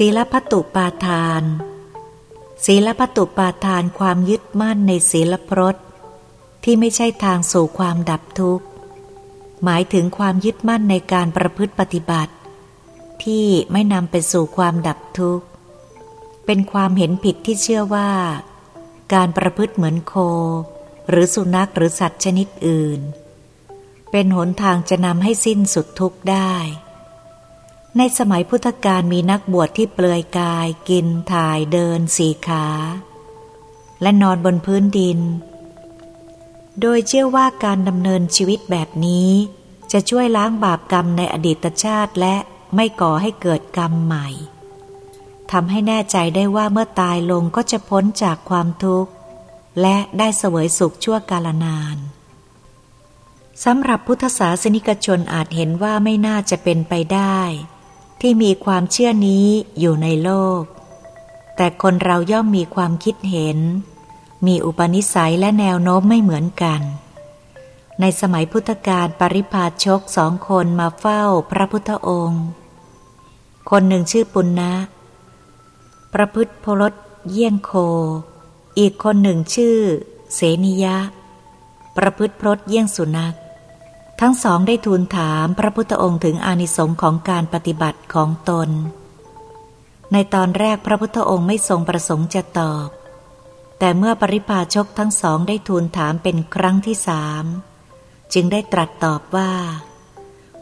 ศีลพัตุปาทาน ศีลพัตุปาทานความยึดมั่นในศีลพรตที่ไม่ใช่ทางสู่ความดับทุกข์ หมายถึงความยึดมั่นในการประพฤติปฏิบัติ ที่ไม่นำไปสู่ความดับทุกข์ เป็นความเห็นผิดที่เชื่อว่า การประพฤติเหมือนโค หรือสุนัขหรือสัตว์ชนิดอื่น เป็นหนทางจะนำให้สิ้นสุดทุกข์ได้ ในสมัยพุทธกาลมีนักบวชที่เปลือยกาย กินถ่ายเดินสีขา และนอนบนพื้นดิน โดยเชื่อว่าการดำเนินชีวิตแบบนี้ จะช่วยล้างบาปกรรมในอดีตชาติและไม่ก่อให้เกิดกรรมใหม่ทำให้แน่ใจได้ว่าเมื่อตายลงก็จะพ้นจากความทุกข์ และได้เสวยสุขชั่วกาลนานสำหรับพุทธศาสนิกชนอาจเห็นว่าไม่น่าจะเป็นไปได้ ที่มีความเชื่อนี้อยู่ในโลก แต่คนเราย่อมมีความคิดเห็น มีอุปนิสัยและแนวโน้มไม่เหมือนกัน ในสมัยพุทธกาลปริพาชกสองคนมาเฝ้าพระพุทธองค์ คนหนึ่งชื่อปุณณะประพฤติพลดเยี่ยงโค อีกคนหนึ่งชื่อ เสนิยะ ประพฤติพลดเยี่ยงสุนัข ทั้งสองได้ทูลถามพระพุทธองค์ถึงอานิสงค์ของการปฏิบัติของตน ในตอนแรกพระพุทธองค์ไม่ทรงประสงค์จะตอบ แต่เมื่อปริพาชกทั้งสองได้ทูลถามเป็นครั้งที่สามจึงได้ตรัสตอบว่า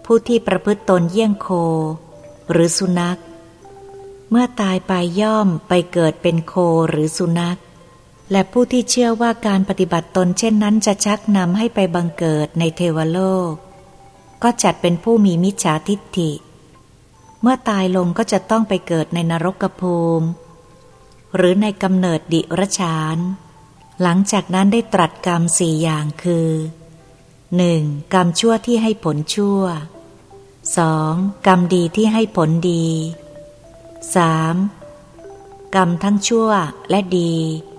ผู้ที่ประพฤติตนเยี่ยงโค หรือสุนัข เมื่อตายไปย่อมไปเกิดเป็นโคหรือสุนัข และผู้ที่เชื่อว่าการปฏิบัติตนเช่นนั้นจะชักนำให้ไปบังเกิดในเทวโลก ก็จัดเป็นผู้มีมิจฉาทิฏฐิ เมื่อตายลงก็จะต้องไปเกิดในนรกภูมิ หรือในกำเนิดดิรชาน หลังจากนั้นได้ตรัสกรรมสี่อย่างคือ 1. กรรมชั่วที่ให้ผลชั่ว 2. กรรมดีที่ให้ผลดี 3. กรรมทั้งชั่วและดี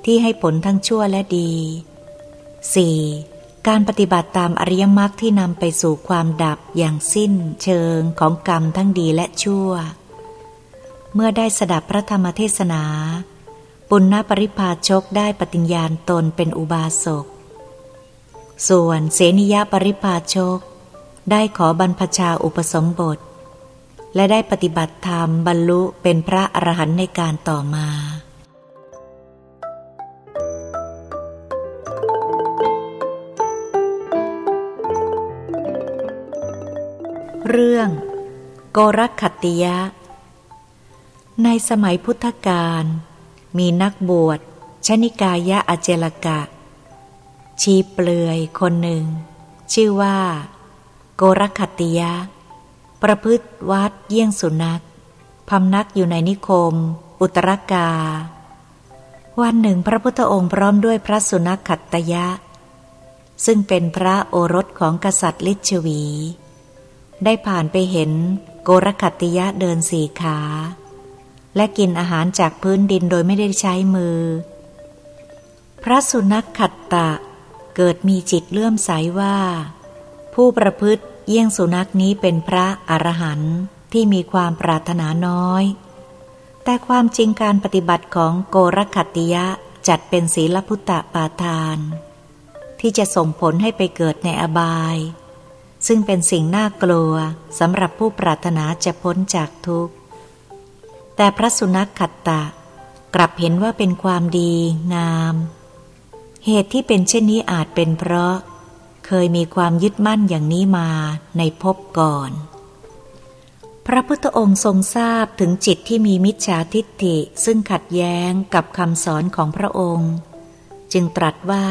ที่ให้ผลทั้งชั่วและดี 4. การปฏิบัติตามอริยมรรคที่นำไปสู่ความดับอย่างสิ้นเชิงของกรรมทั้งดีและชั่ว เมื่อได้สดับพระธรรมเทศนา ปุณณปริพาชกได้ปฏิญญาณตนเป็นอุบาสก ส่วนเสนิยปริพาชก ได้ขอบรรพชาอุปสมบท และได้ปฏิบัติธรรมบรรลุเป็นพระอรหันต์ในการต่อมา เรื่อง โกรคัตติยะ ในสมัยพุทธกาลมีนักบวชชนิกายะอเจลกะ ชีเปลือยคนหนึ่ง ชื่อว่า โกรคัตติยะ ประพฤติวัดเยี่ยงสุนัขพำนักอยู่ในนิคม อุตรกา วันหนึ่งพระพุทธองค์พร้อมด้วยพระสุนัขขัตตยะ ซึ่งเป็นพระโอรสของกษัตริย์ลิชวี ได้ผ่านไปเห็นโกรคัตติยะเดินสี่ขา และกินอาหารจากพื้นดินโดยไม่ได้ใช้มือ พระสุนัขขัตตะ เกิดมีจิตเลื่อมใสว่า ผู้ประพฤติเยี่ยงสุนัขนี้เป็นพระอรหันต์ที่มีความปรารถนาน้อย แต่ความจริงการปฏิบัติของโกรคัตติยะจัดเป็นศีลพุตตะปาทาน ที่จะส่งผลให้ไปเกิดในอบาย ซึ่งเป็นสิ่งน่ากลัวสำหรับผู้ปรารถนาจะพ้นจากทุกข์ แต่พระสุนัขขัตตะ กลับเห็นว่าเป็นความดีงาม เหตุที่เป็นเช่นนี้อาจเป็นเพราะ เคยมีความยึดมั่นอย่างนี้มาในภพก่อน พระพุทธองค์ทรงทราบถึงจิตที่มีมิจฉาทิฏฐิซึ่งขัดแย้งกับคำสอนของพระองค์ จึงตรัสว่า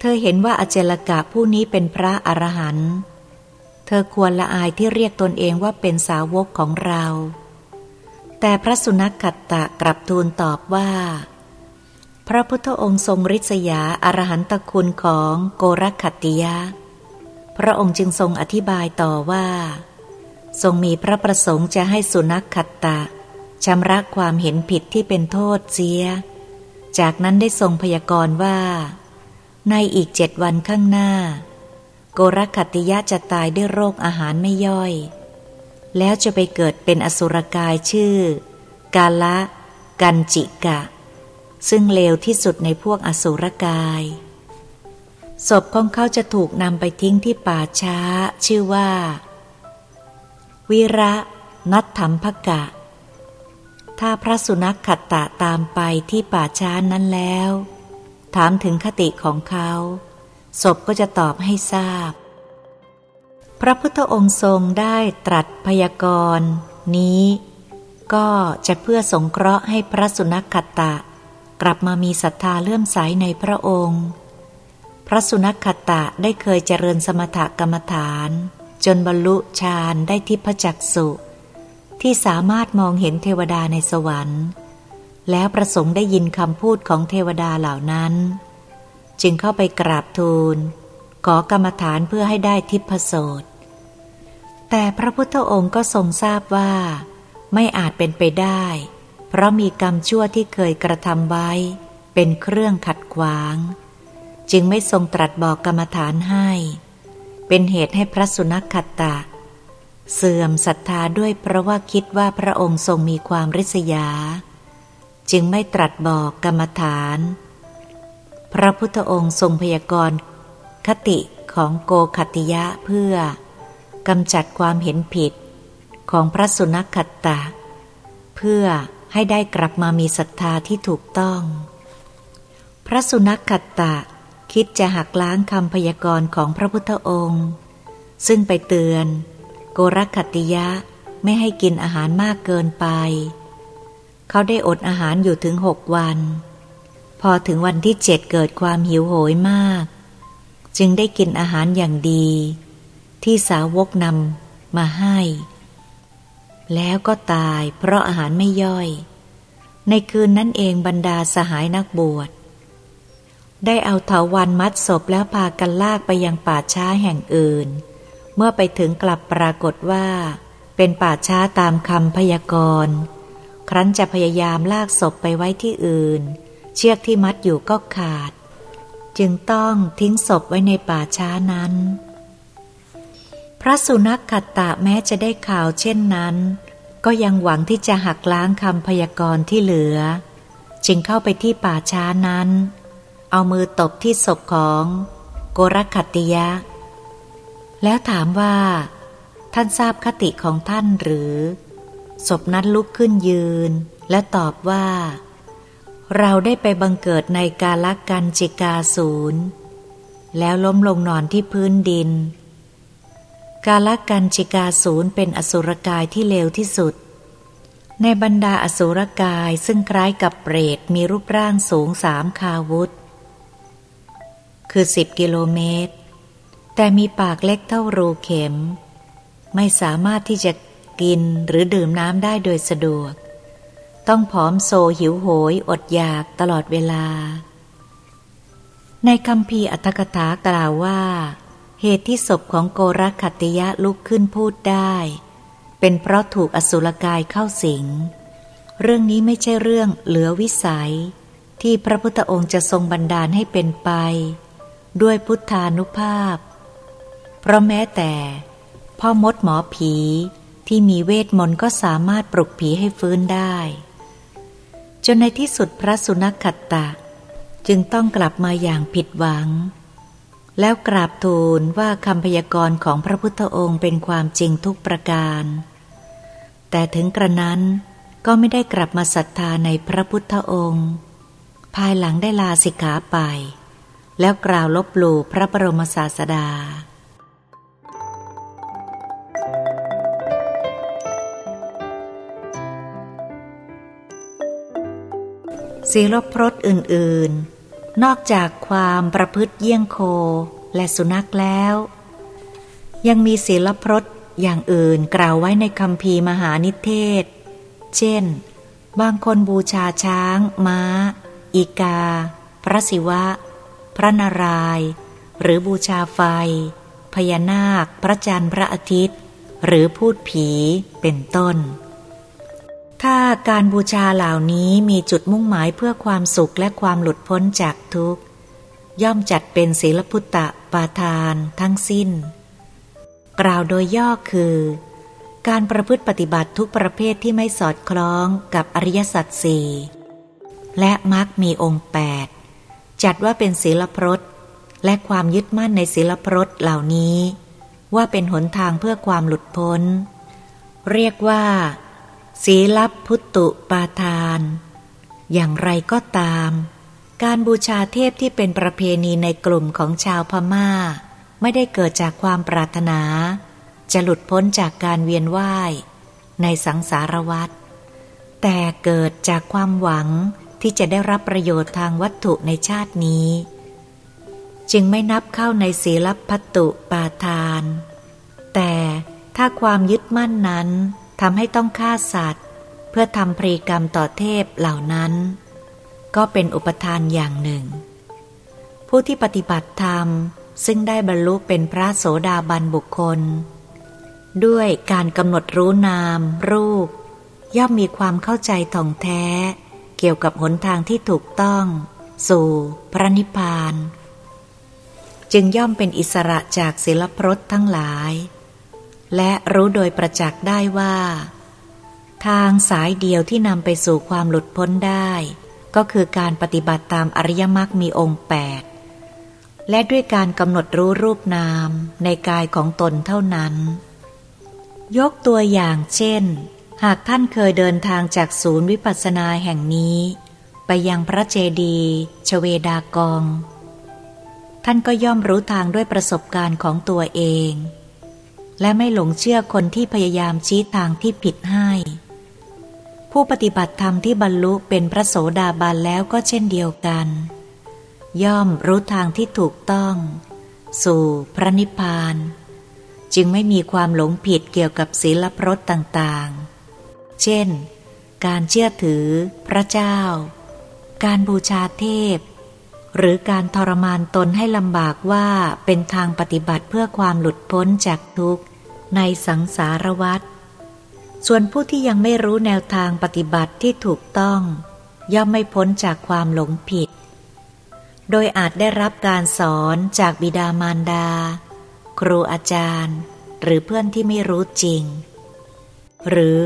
เธอเห็นว่าอเจลกะผู้นี้เป็นพระอรหันต์ เธอควรละอายที่เรียกตนเองว่าเป็นสาวกของเรา แต่พระสุนัขขัตตะกลับทูลตอบว่า พระพุทธองค์ทรงริษยาอรหันตคุณของโกรคัตติยะ พระองค์จึงทรงอธิบายต่อว่า ทรงมีพระประสงค์จะให้สุนัขขัตตะชำระความเห็นผิดที่เป็นโทษเสีย จากนั้นได้ทรงพยากรณ์ว่า ในอีกเจ็ดวันข้างหน้า โกรคัติยะจะตายด้วยโรคอาหารไม่ย่อย แล้วจะไปเกิดเป็นอสุรกายชื่อ กาละ กันจิกะ ซึ่งเลวที่สุดในพวกอสุรกาย ศพของเขาจะถูกนำไปทิ้งที่ป่าช้า ชื่อว่า วิระนัตถัมภกะ ถ้าพระสุนัขขัดตะตามไปที่ป่าช้านั้นแล้ว ถามถึงคติของเขา ศพก็จะตอบให้ทราบ พระพุทธองค์ทรงได้ตรัสพยากรณ์นี้ ก็จะเพื่อสงเคราะห์ให้พระสุนัขขตตะ กลับมามีศรัทธาเลื่อมใสในพระองค์ พระสุนัขขตตะได้เคยเจริญสมถกรรมฐาน จนบรรลุฌานได้ทิพจักสุที่สามารถมองเห็นเทวดาในสวรรค์ แล้วประสงค์ได้ยินคำพูดของเทวดาเหล่านั้น จึงเข้าไปกราบทูล ขอกรรมฐานเพื่อให้ได้ทิพโสตแต่พระพุทธองค์ก็ทรงทราบว่า ไม่อาจเป็นไปได้ เพราะมีกรรมชั่วที่เคยกระทำไว้ เป็นเครื่องขัดขวาง จึงไม่ทรงตรัสบอกกรรมฐานให้ เป็นเหตุให้พระสุนัขขัตตะ เสื่อมศรัทธาด้วยเพราะว่าคิดว่าพระองค์ทรงมีความริษยา จึงไม่ตรัสบอกกรรมฐาน พระพุทธองค์ทรงพยากรณ์คติของโกคติยะเพื่อกำจัดความเห็นผิดของพระสุนัขขัตตะ เพื่อให้ได้กลับมามีศรัทธาที่ถูกต้อง พระสุนัขขัตตะคิดจะหักล้างคำพยากรณ์ของพระพุทธองค์ ซึ่งไปเตือน โกรคัติยะไม่ให้กินอาหารมากเกินไป เขาได้อดอาหารอยู่ถึงหกวัน พอถึงวันที่เจ็ดเกิดความหิวโหยมาก จึงได้กินอาหารอย่างดี ที่สาวกนำมาให้ แล้วก็ตายเพราะอาหารไม่ย่อย ในคืนนั้นเองบรรดาสหายนักบวชได้เอาเถาวันมัดศพแล้วพากันลากไปยังป่าช้าแห่งอื่น เมื่อไปถึงกลับปรากฏว่า เป็นป่าช้าตามคำพยากรณ์ ครั้นจะพยายามลากศพไปไว้ที่อื่น เชือกที่มัดอยู่ก็ขาด จึงต้องทิ้งศพไว้ในป่าช้านั้น พระสุนัขขัดตะแม้จะได้ข่าวเช่นนั้น ก็ยังหวังที่จะหักล้างคำพยากรณ์ที่เหลือ จึงเข้าไปที่ป่าช้านั้น เอามือตบที่ศพของโกรคัตติยะ แล้วถามว่า ท่านทราบคติของท่านหรือ ศพนั้นลุกขึ้นยืน และตอบว่า เราได้ไปบังเกิดในกาลกันจิกาศูนย์แล้วล้มลงนอนที่พื้นดิน กาลกันจิกาศูนย์เป็นอสุรกายที่เลวที่สุด ในบรรดาอสุรกายซึ่งคล้ายกับเปรตมีรูปร่างสูงสามคาวุธ คือสิบกิโลเมตร แต่มีปากเล็กเท่ารูเข็ม ไม่สามารถที่จะ กินหรือดื่มน้ำได้โดยสะดวก ต้องผอมโซหิวโหย อดอยากตลอดเวลา ในคำพีอัตถกถากล่าวว่า เหตุที่ศพของโกรคัติยะลุกขึ้นพูดได้ เป็นเพราะถูกอสุรกายเข้าสิง เรื่องนี้ไม่ใช่เรื่องเหลือวิสัย ที่พระพุทธองค์จะทรงบันดาลให้เป็นไป ด้วยพุทธานุภาพ เพราะแม้แต่พ่อมดหมอผี ที่มีเวทมนต์ก็สามารถปลุกผีให้ฟื้นได้ จนในที่สุดพระสุนัขขัตตะ จึงต้องกลับมาอย่างผิดหวัง แล้วกราบทูลว่าคำพยากรณ์ของพระพุทธองค์เป็นความจริงทุกประการ แต่ถึงกระนั้นก็ไม่ได้กลับมาศรัทธาในพระพุทธองค์ ภายหลังได้ลาสิกขาไป แล้วกล่าวลบหลู่พระบรมศาสดา ศีลพรตอื่น ๆ นอกจากความประพฤติเยี่ยงโคและสุนัขแล้ว ยังมีศีลพรตอย่างอื่นกล่าวไว้ในคำพีมหานิเทศ เช่น บางคนบูชาช้าง ม้า อีกา พระศิวะ พระนารายหรือบูชาไฟ พญานาค พระจันทร์พระอาทิตย์ หรือพูดผีเป็นต้น ถ้าการบูชาเหล่านี้มีจุดมุ่งหมายเพื่อความสุขและความหลุดพ้นจากทุกข์ ย่อมจัดเป็นศีลพุตตะปาทานทั้งสิ้น กล่าวโดยย่อคือ การประพฤติปฏิบัติทุกประเภทที่ไม่สอดคล้องกับอริยสัจสี่และมักมีองค์แปดจัดว่าเป็นศีลพรตและความยึดมั่นในศีลพรตเหล่านี้ ว่าเป็นหนทางเพื่อความหลุดพ้น เรียกว่า ศีลพุตตุปาทาน อย่างไรก็ตาม การบูชาเทพที่เป็นประเพณีในกลุ่มของชาวพมา่า ไม่ได้เกิดจากความปรารถนา จะหลุดพ้นจากการเวียนว่ายในสังสารวัฏแต่เกิดจากความหวังที่จะได้รับประโยชน์ทางวัตถุในชาตินี้ จึงไม่นับเข้าในศีลพัตุปาทาน แต่ถ้าความยึดมั่นนั้น ทำให้ต้องฆ่าสัตว์ เพื่อทำพรีกรรมต่อเทพเหล่านั้น ก็เป็นอุปทานอย่างหนึ่ง ผู้ที่ปฏิบัติธรรมซึ่งได้บรรลุเป็นพระโสดาบันบุคคล ด้วยการกำหนดรู้นาม รูป ย่อมมีความเข้าใจท่องแท้ เกี่ยวกับหนทางที่ถูกต้อง สู่พระนิพพาน จึงย่อมเป็นอิสระจากศิลปรสทั้งหลาย และรู้โดยประจักษ์ได้ว่า ทางสายเดียวที่นำไปสู่ความหลุดพ้นได้ ก็คือการปฏิบัติตามอริยมรรคมีองค์แปดและด้วยการกำหนดรู้รูปนามในกายของตนเท่านั้น ยกตัวอย่างเช่น หากท่านเคยเดินทางจากศูนย์วิปัสสนาแห่งนี้ ไปยังพระเจดีย์ชเวดากอง ท่านก็ย่อมรู้ทางด้วยประสบการณ์ของตัวเอง และไม่หลงเชื่อคนที่พยายามชี้ทางที่ผิดให้ ผู้ปฏิบัติธรรมที่บรรลุเป็นพระโสดาบันแล้วก็เช่นเดียวกัน ย่อมรู้ทางที่ถูกต้อง สู่พระนิพพาน จึงไม่มีความหลงผิดเกี่ยวกับศีลพรตต่างๆ เช่น การเชื่อถือ พระเจ้า การบูชาเทพหรือการทรมานตนให้ลำบากว่าเป็นทางปฏิบัติเพื่อความหลุดพ้นจากทุกข์ ในสังสารวัฏส่วนผู้ที่ยังไม่รู้แนวทางปฏิบัติที่ถูกต้อง ย่อมไม่พ้นจากความหลงผิด โดยอาจได้รับการสอนจากบิดามารดา ครูอาจารย์ หรือเพื่อนที่ไม่รู้จริง หรือ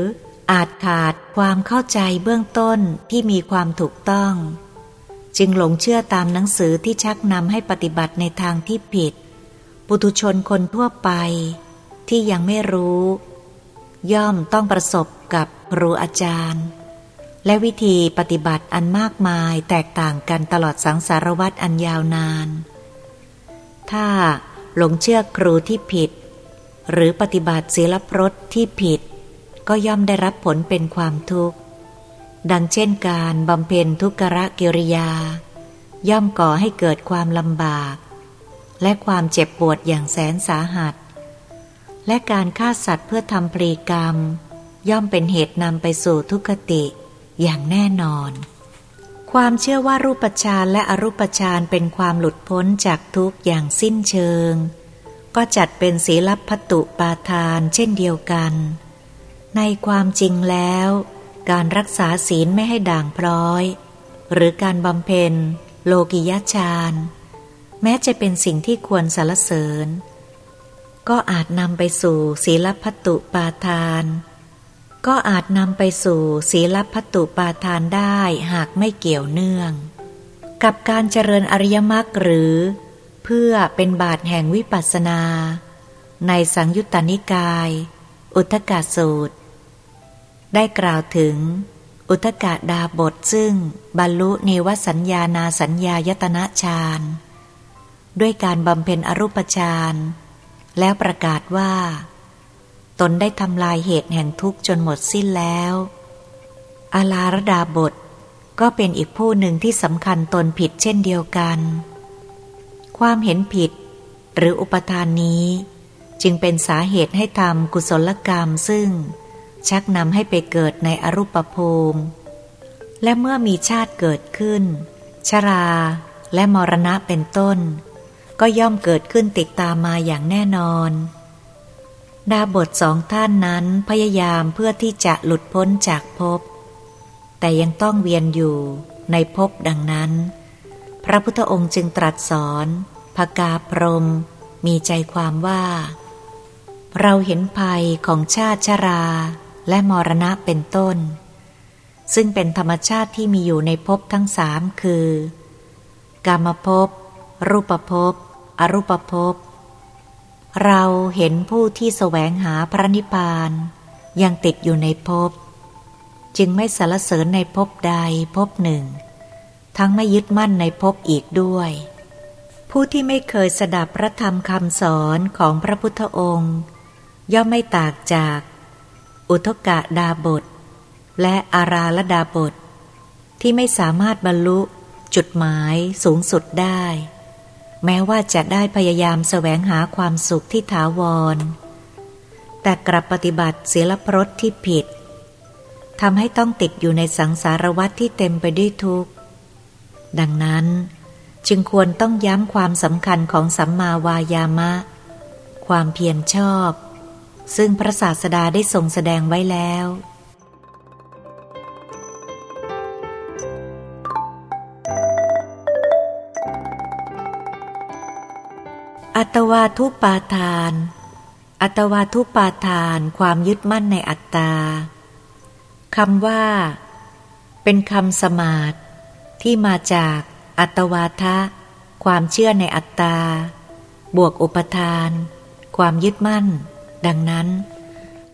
อาจขาดความเข้าใจเบื้องต้นที่มีความถูกต้อง จึงหลงเชื่อตามหนังสือที่ชักนำให้ปฏิบัติในทางที่ผิด ปุถุชนคนทั่วไป ที่ยังไม่รู้ ย่อมต้องประสบกับครูอาจารย์ และวิธีปฏิบัติอันมากมายแตกต่างกันตลอดสังสารวัตรอันยาวนาน ถ้าหลงเชื่อครูที่ผิด หรือปฏิบัติศีลพรตที่ผิด ก็ย่อมได้รับผลเป็นความทุกข์ ดังเช่นการบำเพ็ญทุกขรกิริยา ย่อมก่อให้เกิดความลำบาก และความเจ็บปวดอย่างแสนสาหัส และการฆ่าสัตว์เพื่อทำปรีกรรม ย่อมเป็นเหตุนำไปสู่ทุกขติอย่างแน่นอน ความเชื่อว่ารูปฌานและอรูปฌานเป็นความหลุดพ้นจากทุกข์อย่างสิ้นเชิง ก็จัดเป็นศีลพัตุปาทานเช่นเดียวกัน ในความจริงแล้ว การรักษาศีลไม่ให้ด่างพร้อย หรือการบำเพ็ญ โลกิยฌานแม้จะเป็นสิ่งที่ควรสรรเสริญ ก็อาจนำไปสู่ศีลพัตุปาทาน ก็อาจนำไปสู่ศีลพัตุปาทานได้หากไม่เกี่ยวเนื่อง กับการเจริญอริยมรรคหรือ เพื่อเป็นบาทแห่งวิปัสสนา ในสังยุตตนิกาย อุทกาสูตร ได้กล่าวถึง อุทกาดาบทซึ่งบรรลุเนวสัญญานาสัญญายตนะฌานด้วยการบำเพ็ญอรูปฌาน แล้วประกาศว่า ตนได้ทำลายเหตุแห่งทุกข์จนหมดสิ้นแล้ว อาลารดาบทก็เป็นอีกผู้หนึ่งที่สำคัญตนผิดเช่นเดียวกัน ความเห็นผิด หรืออุปทานนี้ จึงเป็นสาเหตุให้ทำกุศลกรรมซึ่ง ชักนำให้ไปเกิดในอรูปภูมิ และเมื่อมีชาติเกิดขึ้น ชราและมรณะเป็นต้น ก็ย่อมเกิดขึ้นติดตามมาอย่างแน่นอน ดาบทสองท่านนั้นพยายามเพื่อที่จะหลุดพ้นจากภพ แต่ยังต้องเวียนอยู่ในภพดังนั้น พระพุทธองค์จึงตรัสสอนพกาพรม มีใจความว่า เราเห็นภัยของชาติชราและมรณะเป็นต้น ซึ่งเป็นธรรมชาติที่มีอยู่ในภพทั้งสามคือ กามภพ รูปภพ อรูปภพ เราเห็นผู้ที่แสวงหาพระนิพพาน ยังติดอยู่ในภพ จึงไม่สรรเสริญในภพใดภพหนึ่ง ทั้งไม่ยึดมั่นในภพอีกด้วย ผู้ที่ไม่เคยสดับพระธรรมคำสอนของพระพุทธองค์ ย่อมไม่ตากจาก อุทกะดาบท และอาราลดาบท ที่ไม่สามารถบรรลุจุดหมายสูงสุดได้ แม้ว่าจะได้พยายามแสวงหาความสุขที่ถาวร แต่กลับปฏิบัติเสียลพรตที่ผิดทำให้ต้องติดอยู่ในสังสารวัฏที่เต็มไปด้วยทุกข์ ดังนั้นจึงควรต้องย้ำความสำคัญของสัมมาวายามะ ความเพียรชอบ ซึ่งพระศาสดาได้ทรงแสดงไว้แล้ว ตวาทุปาทาน อัตวาทุปาทานความยึดมั่นในอัตตาคำว่า เป็นคำสมาดที่มาจากอัตวาทะ ความเชื่อในอัตตา บวกอุปทาน ความยึดมั่น ดังนั้น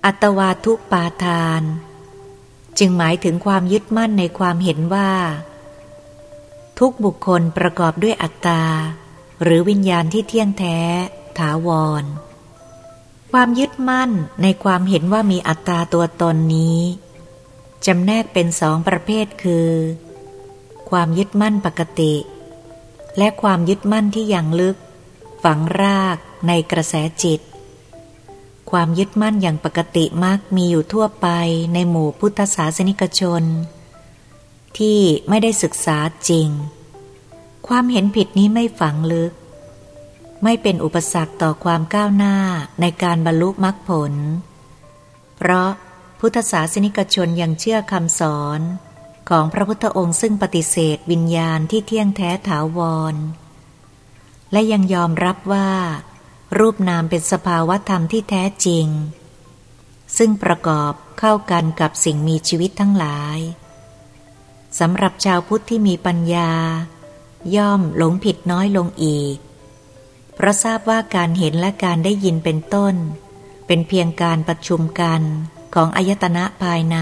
อัตวาทุปาทาน จึงหมายถึงความยึดมั่นในความเห็นว่า ทุกบุคคลประกอบด้วยอัตตา หรือวิญญาณที่เที่ยงแท้ ถาวร ความยึดมั่นในความเห็นว่ามีอัตตาตัวตนนี้จำแนกเป็นสองประเภทคือ ความยึดมั่นปกติ และความยึดมั่นที่ย่างลึก ฝังรากในกระแสจิต ความยึดมั่นอย่างปกติมักมีอยู่ทั่วไปในหมู่พุทธศาสนิกชน ที่ไม่ได้ศึกษาจริง ความเห็นผิดนี้ไม่ฝังลึก ไม่เป็นอุปสรรคต่อความก้าวหน้าในการบรรลุมรรคผล เพราะพุทธศาสนิกชนยังเชื่อคำสอน ของพระพุทธองค์ซึ่งปฏิเสธวิญญาณที่เที่ยงแท้ถาวร และยังยอมรับว่า รูปนามเป็นสภาวะธรรมที่แท้จริง ซึ่งประกอบเข้ากันกับสิ่งมีชีวิตทั้งหลายสำหรับชาวพุทธที่มีปัญญา ย่อมหลงผิดน้อยลงอีก เพราะทราบว่าการเห็นและการได้ยินเป็นต้น เป็นเพียงการประชุมกันของอายตนะภายใน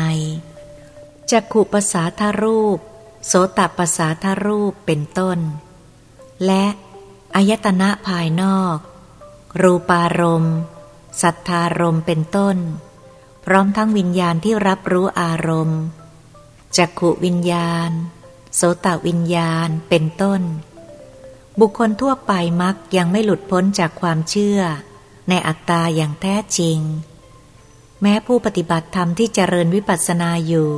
จักขุปสาทารูป โสตปสาทารูปเป็นต้น และอายตนะภายนอก รูปารมณ์ สัทธารมณ์เป็นต้น พร้อมทั้งวิญญาณที่รับรู้อารมณ์จักขุวิญญาณ โสตวิญญาณเป็นต้น บุคคลทั่วไปมักยังไม่หลุดพ้นจากความเชื่อ ในอัตตาอย่างแท้จริง แม้ผู้ปฏิบัติธรรมที่เจริญวิปัสสนาอยู่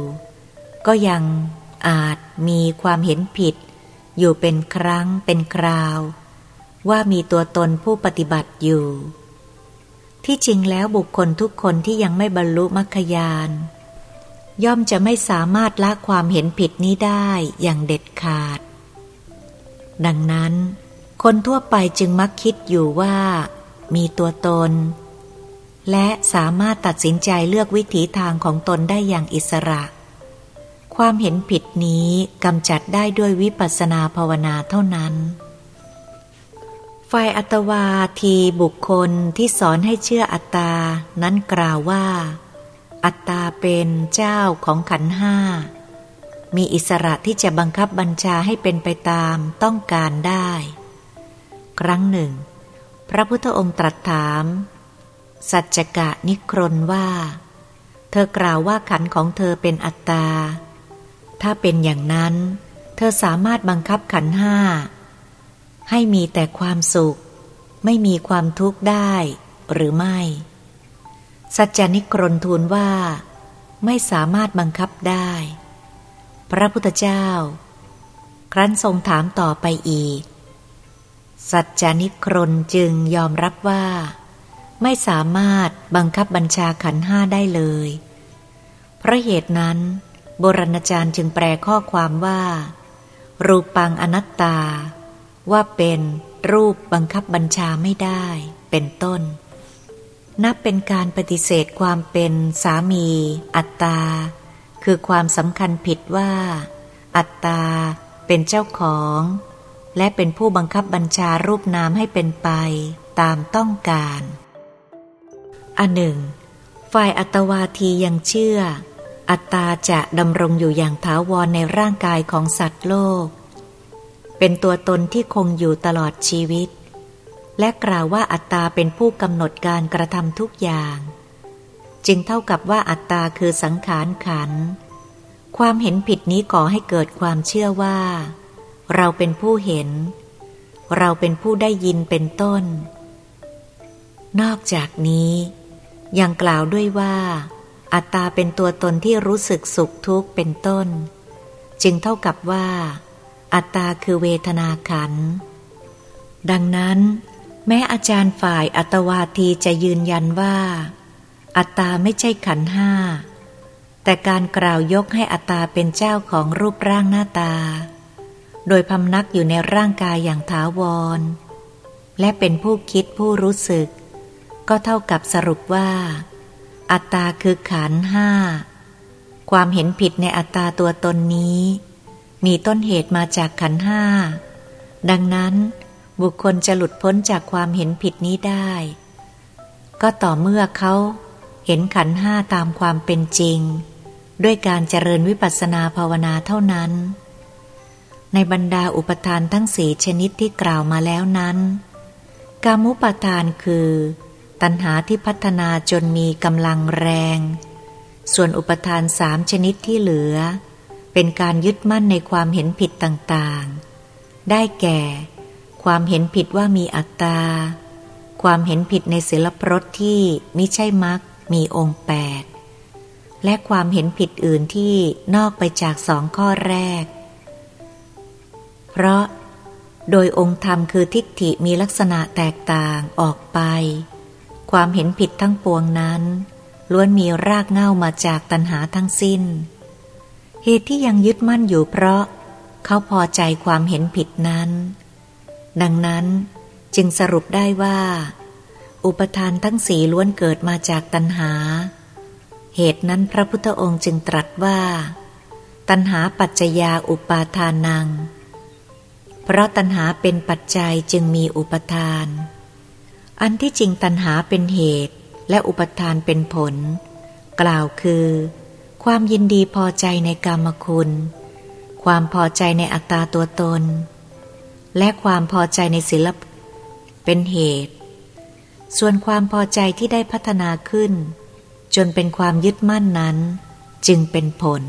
ก็ยังอาจมีความเห็นผิด อยู่เป็นครั้งเป็นคราว ว่ามีตัวตนผู้ปฏิบัติอยู่ ที่จริงแล้วบุคคลทุกคนที่ยังไม่บรรลุมรรคยาน ย่อมจะไม่สามารถละความเห็นผิดนี้ได้อย่างเด็ดขาด ดังนั้น คนทั่วไปจึงมักคิดอยู่ว่า มีตัวตน และสามารถตัดสินใจเลือกวิถีทางของตนได้อย่างอิสระ ความเห็นผิดนี้กำจัดได้ด้วยวิปัสสนาภาวนาเท่านั้นฝ่ายอัตวาทีบุคคลที่สอนให้เชื่ออัตตา นั้นกล่าวว่า อัตตาเป็นเจ้าของขันห้า มีอิสระที่จะบังคับบัญชาให้เป็นไปตามต้องการได้ ครั้งหนึ่ง พระพุทธองค์ตรัสถาม สัจจกะนิครนว่า เธอกล่าวว่าขันของเธอเป็นอัตตา ถ้าเป็นอย่างนั้น เธอสามารถบังคับขันห้า ให้มีแต่ความสุข ไม่มีความทุกข์ได้หรือไม่ สัจจานิกรนทูลว่า ไม่สามารถบังคับได้ พระพุทธเจ้า ครั้นทรงถามต่อไปอีก สัจจานิกรนจึงยอมรับว่า ไม่สามารถบังคับบัญชาขันห้าได้เลย เพราะเหตุนั้น โบราณอาจารย์จึงแปลข้อความว่า รูปังอนัตตา ว่าเป็นรูปบังคับบัญชาไม่ได้ เป็นต้น นับเป็นการปฏิเสธความเป็นสามี อัตตา คือความสำคัญผิดว่า อัตตา เป็นเจ้าของ และเป็นผู้บังคับบัญชารูปนามให้เป็นไปตามต้องการอันหนึ่ง ฝ่ายอัตวาทียังเชื่อ อัตตาจะดำรงอยู่อย่างถาวรในร่างกายของสัตว์โลก เป็นตัวตนที่คงอยู่ตลอดชีวิต และกล่าวว่าอัตตาเป็นผู้กำหนดการกระทำทุกอย่าง จึงเท่ากับว่าอัตตาคือสังขารขัน ความเห็นผิดนี้ก่อให้เกิดความเชื่อว่า เราเป็นผู้เห็น เราเป็นผู้ได้ยินเป็นต้น นอกจากนี้ยังกล่าวด้วยว่า อัตตาเป็นตัวตนที่รู้สึกสุขทุกข์เป็นต้น จึงเท่ากับว่า อัตตาคือเวทนาขันดังนั้น แม้อาจารย์ฝ่ายอัตวาทีจะยืนยันว่า อัตตาไม่ใช่ขันห้า แต่การกล่าวยกให้อัตตาเป็นเจ้าของรูปร่างหน้าตา โดยพำนักอยู่ในร่างกายอย่างถาวร และเป็นผู้คิดผู้รู้สึก ก็เท่ากับสรุปว่า อัตตาคือขันห้า ความเห็นผิดในอัตตาตัวตนนี้ มีต้นเหตุมาจากขันห้า ดังนั้น บุคคลจะหลุดพ้นจากความเห็นผิดนี้ได้ ก็ต่อเมื่อเขาเห็นขันห้าตามความเป็นจริง ด้วยการเจริญวิปัสสนาภาวนาเท่านั้น ในบรรดาอุปทานทั้งสี่ชนิดที่กล่าวมาแล้วนั้น กามุปทานคือ ตัณหาที่พัฒนาจนมีกำลังแรง ส่วนอุปทานสามชนิดที่เหลือ เป็นการยึดมั่นในความเห็นผิดต่างๆ ได้แก่ ความเห็นผิดว่ามีอัตตา ความเห็นผิดในศิลปรสที่มิใช่มักมีองค์แปดและความเห็นผิดอื่นที่นอกไปจากสองข้อแรก เพราะโดยองค์ธรรมคือทิฏฐิมีลักษณะแตกต่างออกไป ความเห็นผิดทั้งปวงนั้น ล้วนมีรากเง่ามาจากตัณหาทั้งสิ้น เหตุที่ยังยึดมั่นอยู่เพราะ เขาพอใจความเห็นผิดนั้น ดังนั้นจึงสรุปได้ว่า อุปทานทั้งสีล้วนเกิดมาจากตัณหา เหตุนั้นพระพุทธองค์จึงตรัสว่า ตัณหาปัจจยาอุปาทานัง เพราะตัณหาเป็นปัจจัยจึงมีอุปทาน อันที่จริงตัณหาเป็นเหตุและอุปทานเป็นผล กล่าวคือ ความยินดีพอใจในกรรมคุณ ความพอใจในอัตตาตัวตน และความพอใจในศิลปเป็นเหตุ ส่วนความพอใจที่ได้พัฒนาขึ้น จนเป็นความยึดมั่นนั้น จึงเป็นผล